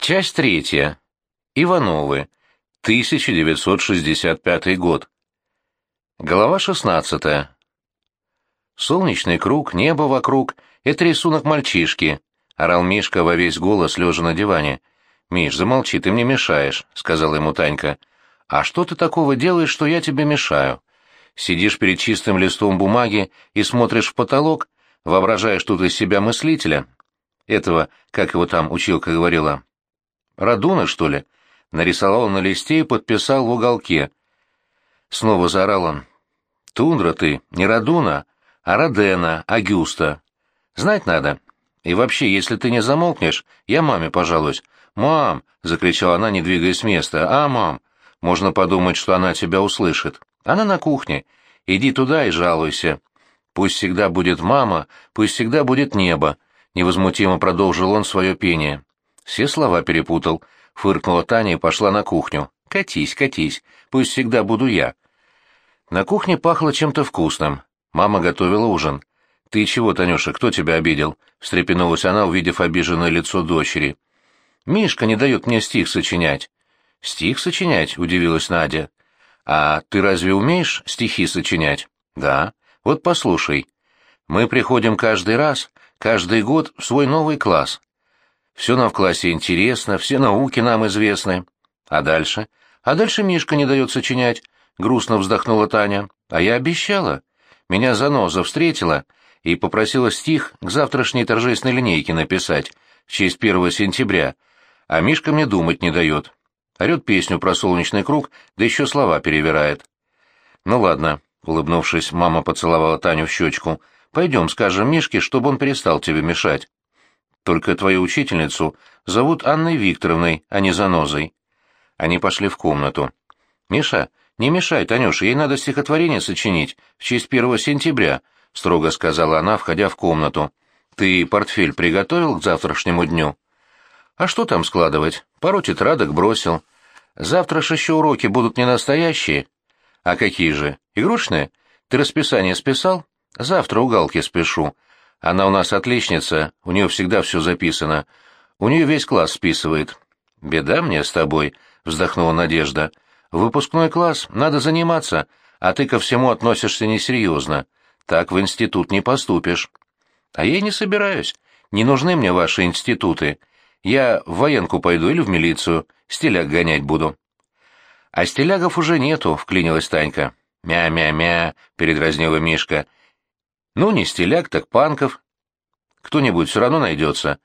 Часть третья. Ивановы. 1965 год. Глава 16. Солнечный круг, небо вокруг — это рисунок мальчишки, — орал Мишка во весь голос, лежа на диване. «Миш, замолчи, ты мне мешаешь», — сказала ему Танька. «А что ты такого делаешь, что я тебе мешаю? Сидишь перед чистым листом бумаги и смотришь в потолок, воображаешь тут из себя мыслителя. Этого, как его там училка говорила, Радуна, что ли? Нарисовал на листе и подписал в уголке. Снова заорал он. Тундра ты, не Радуна, а Родена, Агюста. Знать надо. И вообще, если ты не замолкнешь, я маме пожалуюсь. «Мам!» — закричала она, не двигаясь с места. «А, мам!» Можно подумать, что она тебя услышит. Она на кухне. Иди туда и жалуйся. Пусть всегда будет мама, пусть всегда будет небо. Невозмутимо продолжил он свое пение. Все слова перепутал. Фыркнула Таня и пошла на кухню. «Катись, катись, пусть всегда буду я». На кухне пахло чем-то вкусным. Мама готовила ужин. «Ты чего, Танюша, кто тебя обидел?» — встрепенулась она, увидев обиженное лицо дочери. «Мишка не дает мне стих сочинять». «Стих сочинять?» — удивилась Надя. «А ты разве умеешь стихи сочинять?» «Да. Вот послушай. Мы приходим каждый раз, каждый год в свой новый класс. Все нам в классе интересно, все науки нам известны. А дальше? А дальше Мишка не дает сочинять, — грустно вздохнула Таня. А я обещала. Меня заноза встретила и попросила стих к завтрашней торжественной линейке написать в честь первого сентября, а Мишка мне думать не дает. Орет песню про солнечный круг, да еще слова перевирает. Ну ладно, — улыбнувшись, мама поцеловала Таню в щечку. Пойдем, скажем Мишке, чтобы он перестал тебе мешать. Только твою учительницу зовут Анной Викторовной, а не Занозой. Они пошли в комнату. «Миша, не мешай, Танюша, ей надо стихотворение сочинить в честь первого сентября», — строго сказала она, входя в комнату. «Ты портфель приготовил к завтрашнему дню?» «А что там складывать? Пару тетрадок бросил. Завтра ж еще уроки будут не настоящие». «А какие же? Игрушечные? Ты расписание списал?» «Завтра у Галки спешу. Она у нас отличница, у нее всегда все записано. У нее весь класс списывает. Беда мне с тобой, вздохнула Надежда. Выпускной класс надо заниматься, а ты ко всему относишься несерьезно. Так в институт не поступишь. А я не собираюсь. Не нужны мне ваши институты. Я в военку пойду или в милицию, стиляк гонять буду. А стилягов уже нету, вклинилась Танька. Мя-мя-мя, передразнила Мишка. Ну, не стиляк, так панков. Кто-нибудь все равно найдется.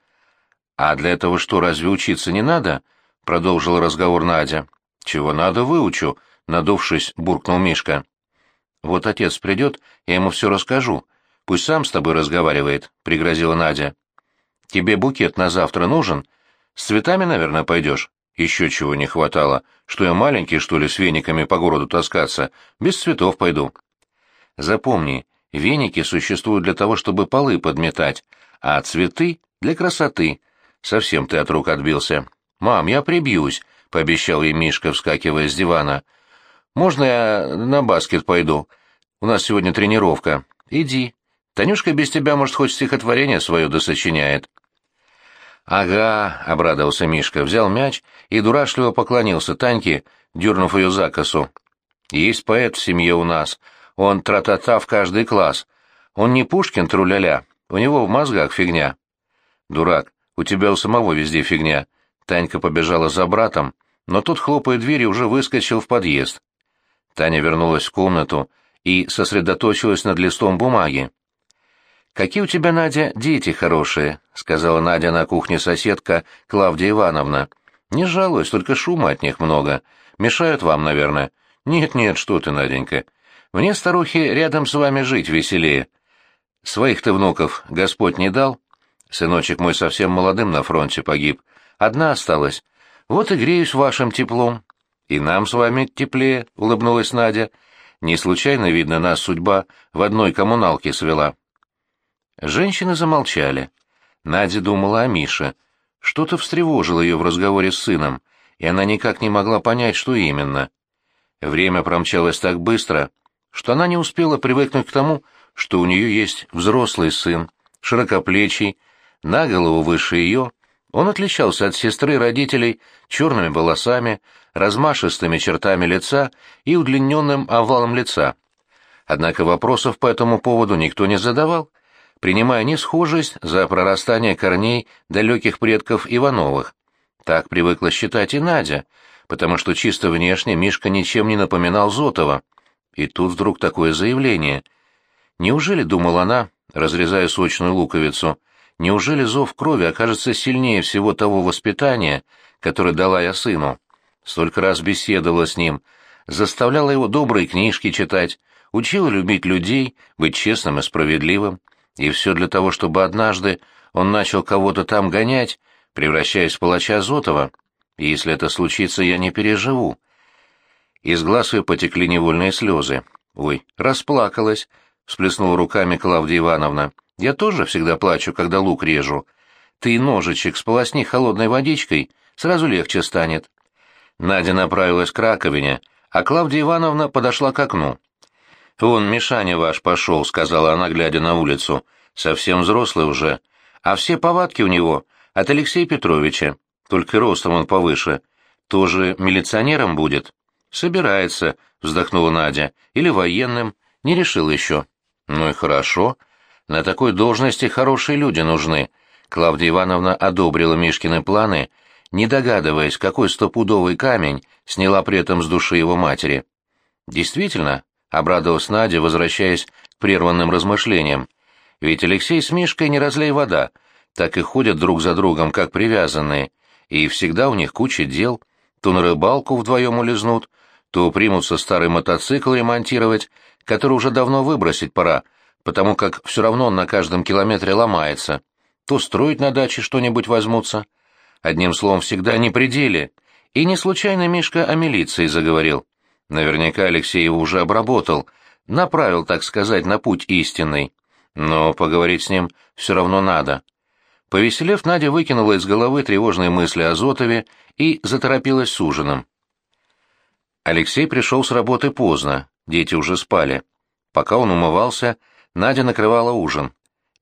А для этого что, разве учиться не надо? Продолжил разговор Надя. Чего надо, выучу, надувшись, буркнул Мишка. Вот отец придет, я ему все расскажу. Пусть сам с тобой разговаривает, пригрозила Надя. Тебе букет на завтра нужен? С цветами, наверное, пойдешь? Еще чего не хватало. Что я маленький, что ли, с вениками по городу таскаться? Без цветов пойду. Запомни, Веники существуют для того, чтобы полы подметать, а цветы — для красоты. Совсем ты от рук отбился. «Мам, я прибьюсь», — пообещал ей Мишка, вскакивая с дивана. «Можно я на баскет пойду? У нас сегодня тренировка. Иди. Танюшка без тебя, может, хоть стихотворение свое досочиняет». «Ага», — обрадовался Мишка, взял мяч и дурашливо поклонился Таньке, дернув ее за косу. «Есть поэт в семье у нас», он тра-та-та в каждый класс. Он не Пушкин тру-ля-ля, у него в мозгах фигня. Дурак, у тебя у самого везде фигня. Танька побежала за братом, но тот, хлопая дверью, уже выскочил в подъезд. Таня вернулась в комнату и сосредоточилась над листом бумаги. «Какие у тебя, Надя, дети хорошие», — сказала Надя на кухне соседка Клавдия Ивановна. «Не жалуюсь, только шума от них много. Мешают вам, наверное». «Нет-нет, что ты, Наденька. Мне, старухи, рядом с вами жить веселее. Своих-то внуков Господь не дал. Сыночек мой совсем молодым на фронте погиб. Одна осталась. Вот и греюсь вашим теплом. И нам с вами теплее, — улыбнулась Надя. Не случайно, видно, нас судьба в одной коммуналке свела. Женщины замолчали. Надя думала о Мише. Что-то встревожило ее в разговоре с сыном, и она никак не могла понять, что именно. Время промчалось так быстро, что она не успела привыкнуть к тому, что у нее есть взрослый сын, широкоплечий, на голову выше ее, Он отличался от сестры родителей черными волосами, размашистыми чертами лица и удлиненным овалом лица. Однако вопросов по этому поводу никто не задавал, принимая несхожесть за прорастание корней далеких предков Ивановых. Так привыкла считать и Надя, потому что чисто внешне Мишка ничем не напоминал Зотова. И тут вдруг такое заявление. Неужели, думала она, разрезая сочную луковицу, неужели зов крови окажется сильнее всего того воспитания, которое дала я сыну? Столько раз беседовала с ним, заставляла его добрые книжки читать, учила любить людей, быть честным и справедливым. И все для того, чтобы однажды он начал кого-то там гонять, превращаясь в палача Зотова. И если это случится, я не переживу. Из глаз ее потекли невольные слезы. «Ой, расплакалась», — всплеснула руками Клавдия Ивановна. «Я тоже всегда плачу, когда лук режу. Ты ножичек сполосни холодной водичкой, сразу легче станет». Надя направилась к раковине, а Клавдия Ивановна подошла к окну. «Вон, Мишаня ваш пошел», — сказала она, глядя на улицу. «Совсем взрослый уже. А все повадки у него от Алексея Петровича. Только ростом он повыше. Тоже милиционером будет?» «Собирается», — вздохнула Надя. «Или военным. Не решил еще». «Ну и хорошо. На такой должности хорошие люди нужны». Клавдия Ивановна одобрила Мишкины планы, не догадываясь, какой стопудовый камень сняла при этом с души его матери. Действительно, — обрадовалась Надя, возвращаясь к прерванным размышлениям. «Ведь Алексей с Мишкой не разлей вода, так и ходят друг за другом, как привязанные, и всегда у них куча дел. То на рыбалку вдвоем улизнут, то примутся старый мотоцикл ремонтировать, который уже давно выбросить пора, потому как все равно он на каждом километре ломается, то строить на даче что-нибудь возьмутся. Одним словом, всегда не пределе. И не случайно Мишка о милиции заговорил. Наверняка Алексей его уже обработал, направил, так сказать, на путь истинный. Но поговорить с ним все равно надо. Повеселев, Надя выкинула из головы тревожные мысли о Зотове и заторопилась с ужином. Алексей пришел с работы поздно, дети уже спали. Пока он умывался, Надя накрывала ужин.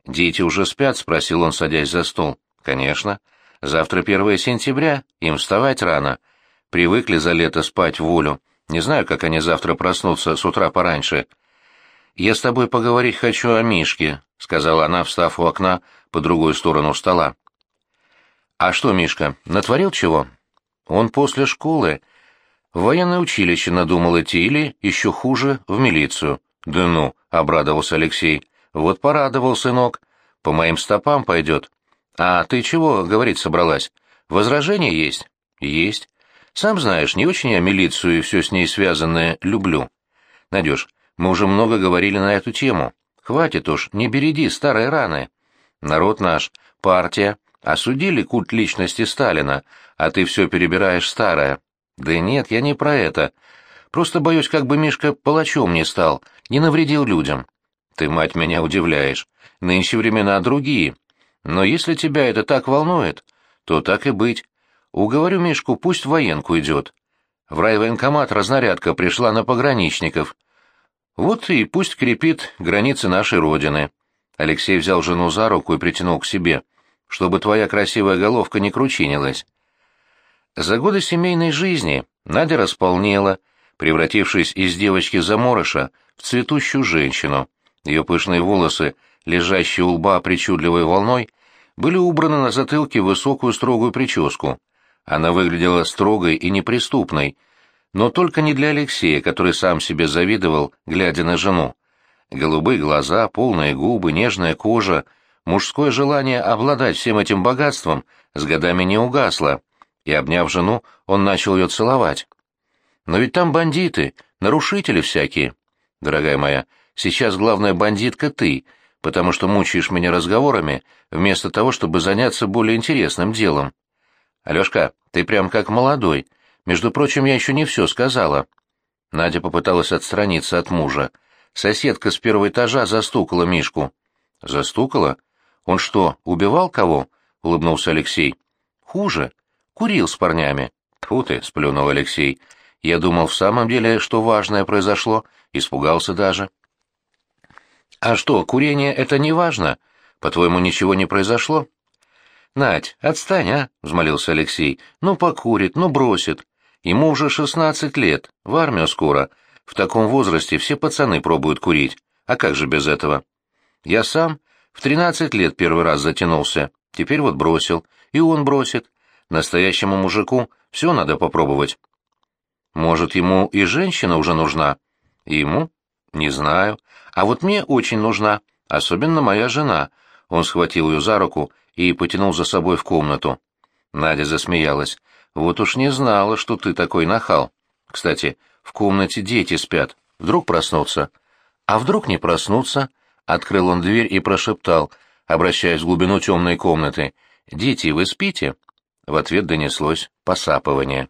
«Дети уже спят?» — спросил он, садясь за стол. «Конечно. Завтра 1 сентября, им вставать рано. Привыкли за лето спать в волю. Не знаю, как они завтра проснутся с утра пораньше. «Я с тобой поговорить хочу о Мишке», — сказала она, встав у окна по другую сторону стола. «А что, Мишка, натворил чего?» «Он после школы. Военное училище надумал идти или, еще хуже, в милицию». «Да ну», — обрадовался Алексей. «Вот порадовал, сынок. По моим стопам пойдет». «А ты чего, — говорить собралась? Возражения есть?» «Есть. Сам знаешь, не очень я милицию и все с ней связанное люблю. Надюш, мы уже много говорили на эту тему. Хватит уж, не береди старые раны. Народ наш, партия, осудили культ личности Сталина, а ты все перебираешь старое. Да нет, я не про это. Просто боюсь, как бы Мишка палачом не стал, не навредил людям. Ты, мать, меня удивляешь. Нынче времена другие. Но если тебя это так волнует, то так и быть. Уговорю Мишку, пусть в военку идет. В райвоенкомат разнарядка пришла на пограничников. Вот и пусть крепит границы нашей Родины. Алексей взял жену за руку и притянул к себе, чтобы твоя красивая головка не кручинилась. За годы семейной жизни Надя располнела, превратившись из девочки-заморыша в цветущую женщину. Ее пышные волосы, лежащие у лба причудливой волной, были убраны на затылке в высокую строгую прическу. Она выглядела строгой и неприступной, но только не для Алексея, который сам себе завидовал, глядя на жену. Голубые глаза, полные губы, нежная кожа, мужское желание обладать всем этим богатством с годами не угасло, и, обняв жену, он начал ее целовать. «Но ведь там бандиты, нарушители всякие. Дорогая моя, сейчас главная бандитка ты, потому что мучаешь меня разговорами, вместо того, чтобы заняться более интересным делом. «Алешка, ты прям как молодой. Между прочим, я еще не все сказала». Надя попыталась отстраниться от мужа. Соседка с первого этажа застукала Мишку. «Застукала? Он что, убивал кого?» — улыбнулся Алексей. «Хуже. Курил с парнями». «Тьфу ты», — сплюнул Алексей. «Я думал, в самом деле, что важное произошло. Испугался даже». «А что, курение — это не важно? По-твоему, ничего не произошло?» «Надь, отстань, а!» — взмолился Алексей. «Ну, покурит, ну, бросит. Ему уже шестнадцать лет, в армию скоро. В таком возрасте все пацаны пробуют курить. А как же без этого? Я сам в тринадцать лет первый раз затянулся, теперь вот бросил. И он бросит. Настоящему мужику все надо попробовать». «Может, ему и женщина уже нужна?» «Ему? Не знаю. А вот мне очень нужна, особенно моя жена». Он схватил ее за руку и потянул за собой в комнату. Надя засмеялась. «Вот уж не знала, что ты такой нахал. Кстати, в комнате дети спят. Вдруг проснутся?» «А вдруг не проснутся?» Открыл он дверь и прошептал, обращаясь в глубину темной комнаты. «Дети, вы спите?» В ответ донеслось посапывание.